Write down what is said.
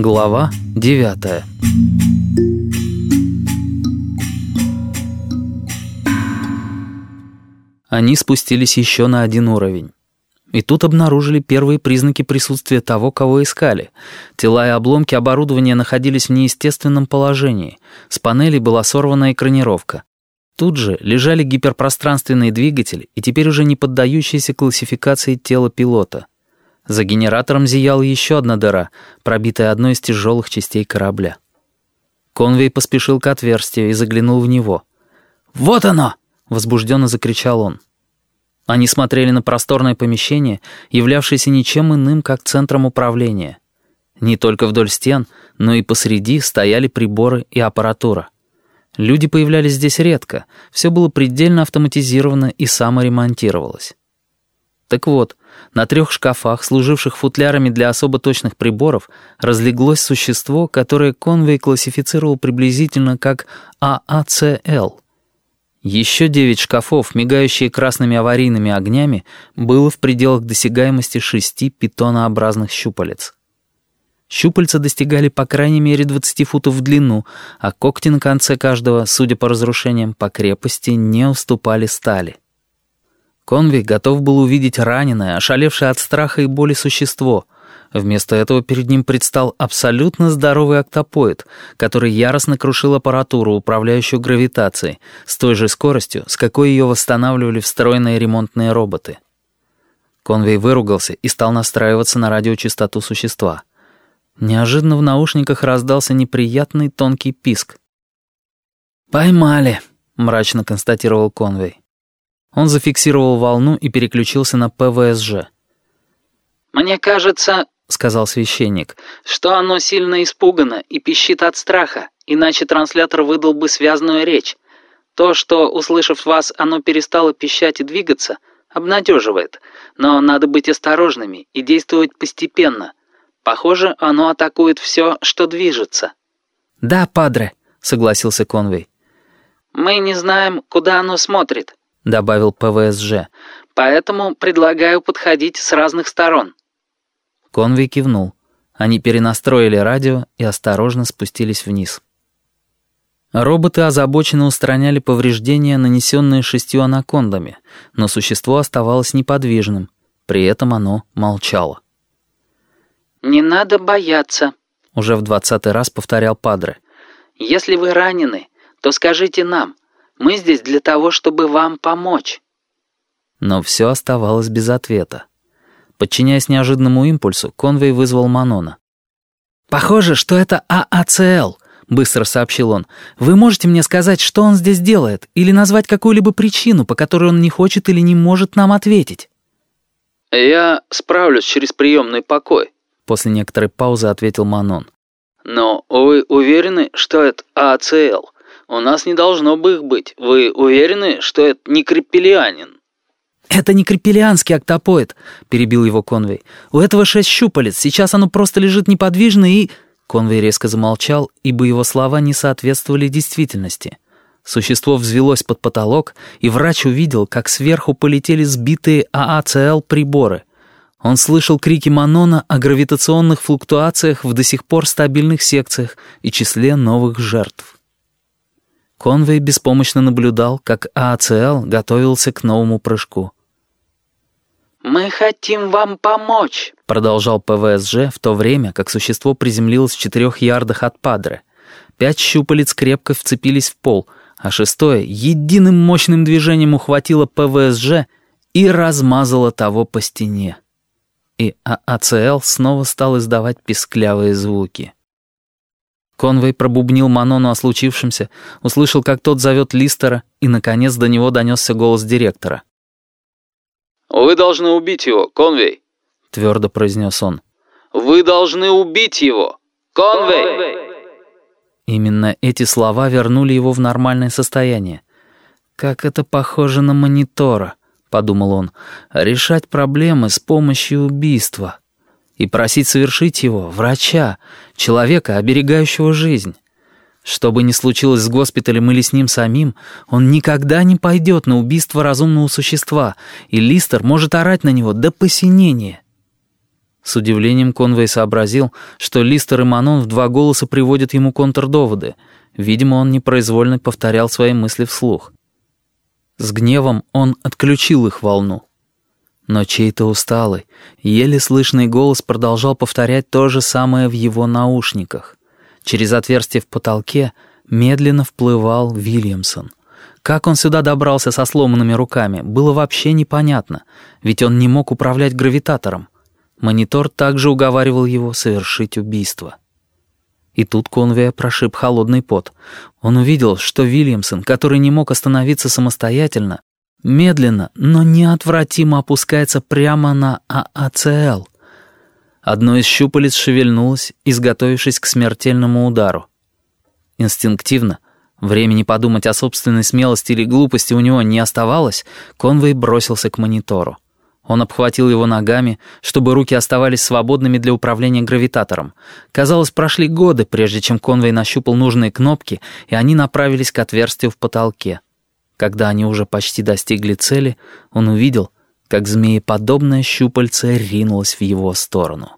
Глава 9 Они спустились еще на один уровень. И тут обнаружили первые признаки присутствия того, кого искали. Тела и обломки оборудования находились в неестественном положении. С панелей была сорвана экранировка. Тут же лежали гиперпространственный двигатель и теперь уже не поддающиеся классификации тела пилота. За генератором зияла еще одна дыра, пробитая одной из тяжелых частей корабля. Конвей поспешил к отверстию и заглянул в него. «Вот оно!» — возбужденно закричал он. Они смотрели на просторное помещение, являвшееся ничем иным, как центром управления. Не только вдоль стен, но и посреди стояли приборы и аппаратура. Люди появлялись здесь редко, все было предельно автоматизировано и саморемонтировалось. Так вот, на трех шкафах, служивших футлярами для особо точных приборов, разлеглось существо, которое Конвей классифицировал приблизительно как ААЦЛ. Еще девять шкафов, мигающие красными аварийными огнями, было в пределах досягаемости шести питонообразных щупалец. Щупальца достигали по крайней мере 20 футов в длину, а когти на конце каждого, судя по разрушениям, по крепости не уступали стали. Конвей готов был увидеть раненое, ошалевшее от страха и боли существо. Вместо этого перед ним предстал абсолютно здоровый октопоид, который яростно крушил аппаратуру, управляющую гравитацией, с той же скоростью, с какой ее восстанавливали встроенные ремонтные роботы. Конвей выругался и стал настраиваться на радиочастоту существа. Неожиданно в наушниках раздался неприятный тонкий писк. «Поймали», — мрачно констатировал Конвей. Он зафиксировал волну и переключился на ПВСЖ. «Мне кажется, — сказал священник, — что оно сильно испугано и пищит от страха, иначе транслятор выдал бы связную речь. То, что, услышав вас, оно перестало пищать и двигаться, обнадеживает, но надо быть осторожными и действовать постепенно. Похоже, оно атакует все, что движется». «Да, падре», — согласился Конвей. «Мы не знаем, куда оно смотрит добавил ПВСЖ. «Поэтому предлагаю подходить с разных сторон». Конвей кивнул. Они перенастроили радио и осторожно спустились вниз. Роботы озабоченно устраняли повреждения, нанесенные шестью анакондами, но существо оставалось неподвижным, при этом оно молчало. «Не надо бояться», — уже в двадцатый раз повторял Падре. «Если вы ранены, то скажите нам, мы здесь для того, чтобы вам помочь». Но все оставалось без ответа. Подчиняясь неожиданному импульсу, Конвей вызвал Манона. «Похоже, что это ААЦЛ», — быстро сообщил он. «Вы можете мне сказать, что он здесь делает, или назвать какую-либо причину, по которой он не хочет или не может нам ответить?» «Я справлюсь через приемный покой», — после некоторой паузы ответил Манон. «Но вы уверены, что это ААЦЛ?» У нас не должно бы их быть. Вы уверены, что это не крепелианин?» «Это не крепелианский октопоид», — перебил его Конвей. «У этого шесть щупалец, сейчас оно просто лежит неподвижно и...» Конвей резко замолчал, ибо его слова не соответствовали действительности. Существо взвелось под потолок, и врач увидел, как сверху полетели сбитые ААЦЛ приборы. Он слышал крики Манона о гравитационных флуктуациях в до сих пор стабильных секциях и числе новых жертв. Конвей беспомощно наблюдал, как ААЦЛ готовился к новому прыжку. «Мы хотим вам помочь», — продолжал ПВСЖ в то время, как существо приземлилось в четырех ярдах от Падре. Пять щупалец крепко вцепились в пол, а шестое единым мощным движением ухватило ПВСЖ и размазало того по стене. И ААЦЛ снова стал издавать писклявые звуки. Конвей пробубнил Манону о случившемся, услышал, как тот зовет Листера, и, наконец, до него донесся голос директора. «Вы должны убить его, Конвей», — твердо произнес он. «Вы должны убить его, Конвей!» Именно эти слова вернули его в нормальное состояние. «Как это похоже на монитора», — подумал он, — «решать проблемы с помощью убийства» и просить совершить его врача, человека, оберегающего жизнь. Что бы ни случилось с госпиталем или с ним самим, он никогда не пойдет на убийство разумного существа, и Листер может орать на него до посинения. С удивлением Конвей сообразил, что Листер и Манон в два голоса приводят ему контрдоводы. Видимо, он непроизвольно повторял свои мысли вслух. С гневом он отключил их волну. Но чей-то усталый, еле слышный голос продолжал повторять то же самое в его наушниках. Через отверстие в потолке медленно вплывал Вильямсон. Как он сюда добрался со сломанными руками, было вообще непонятно, ведь он не мог управлять гравитатором. Монитор также уговаривал его совершить убийство. И тут Конвея прошиб холодный пот. Он увидел, что Вильямсон, который не мог остановиться самостоятельно, медленно, но неотвратимо опускается прямо на ААЦЛ. Одно из щупалец шевельнулось, изготовившись к смертельному удару. Инстинктивно, времени подумать о собственной смелости или глупости у него не оставалось, Конвей бросился к монитору. Он обхватил его ногами, чтобы руки оставались свободными для управления гравитатором. Казалось, прошли годы, прежде чем Конвей нащупал нужные кнопки, и они направились к отверстию в потолке. Когда они уже почти достигли цели, он увидел, как змееподобное щупальце ринулось в его сторону.